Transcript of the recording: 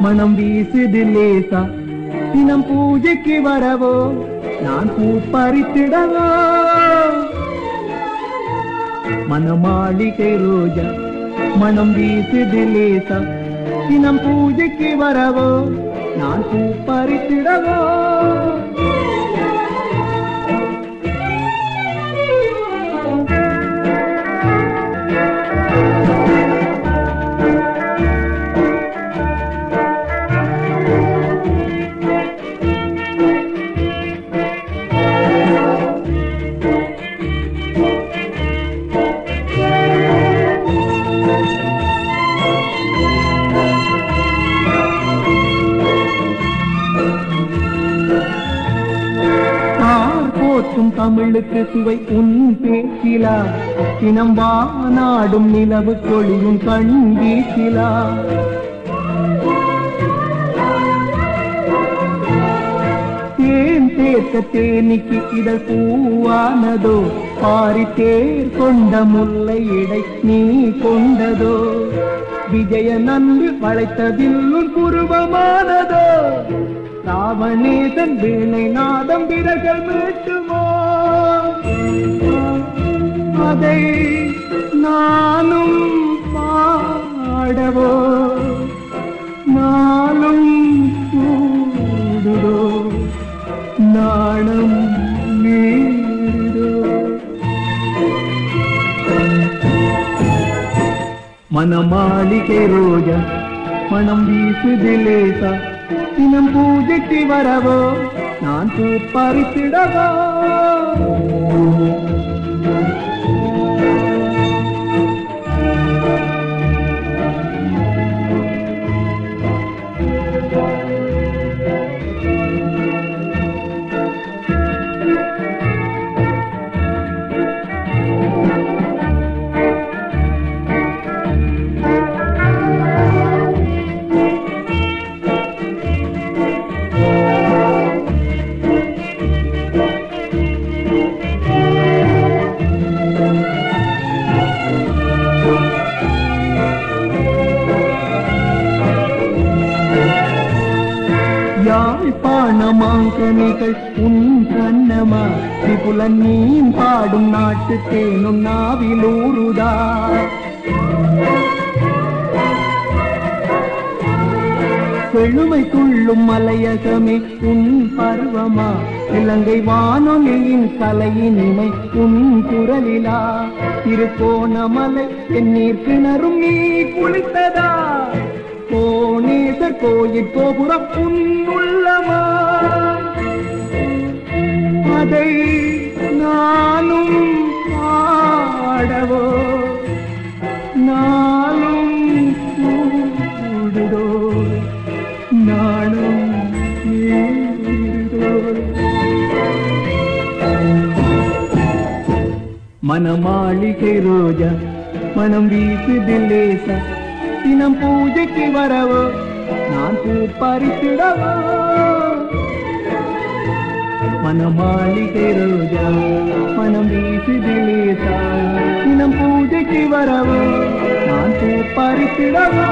மனம் வீசுது லேசா. தினம் பூஜைக்கு வரவோ நான் பூ பறித்திடவோ. மனமாளிகை ரோஜா மனம் வீசுது லேசா. தினம் பூஜைக்கு வரவோ நான் பூ பறித்திடவோ. தமிழுக்கு சுவை உன் பேச்சிலா. தினம் வானாடும் நிலவு கொழியும் கண் வீசிலா. தேன் சேர்த்த தேனிக்கு இதழ் பூவானதோ? பாரி தேர் கொண்ட முல்லை இடை நீ கொண்டதோ? விஜய நன்று வளைத்ததில் குருபமானதோ குருவமானதோ ராவணேசன் வேலை நாதம் விரகல் மீட்டுமோ? அதை நானும் பாடவோ? நானும் கூடுதோ நாணம் மனமாளிகை ரோஜா மனம் வீசுதிலேசா தினம் பூஜைக்கு வரவோ நான் பூ பறித்திடவோ? யாழ்ப்பாணமாங்கனிகள் உன் கண்ணமா? திபுலன் நீ பாடும் நாட்டு தேனும் நாவிலூருதா செழுமை துள்ளும் மலையகமே உன் பருவமா? இலங்கை வானொலியின் கலையின் இமை உன் குரலிலா? திருக்கோணமலை எண்ணீர் கிணறும் நீ குளித்ததா கோணேசர் கோயில் கோபுரம் உன் உள்ளமா? அதை நானும் பாடவோ? நானும் கூடுதோ? நானும் மனமாளிகை ரோஜா மனம் வீசுது லேசா தினம் பூஜைக்கு வரவோ? நான் பூ பறித்திடவோ? மனமாளிகை ரோஜா மனம் வீசுது லேசா தினம் பூஜைக்கு வரவோ நான் பூ பறித்திடவோ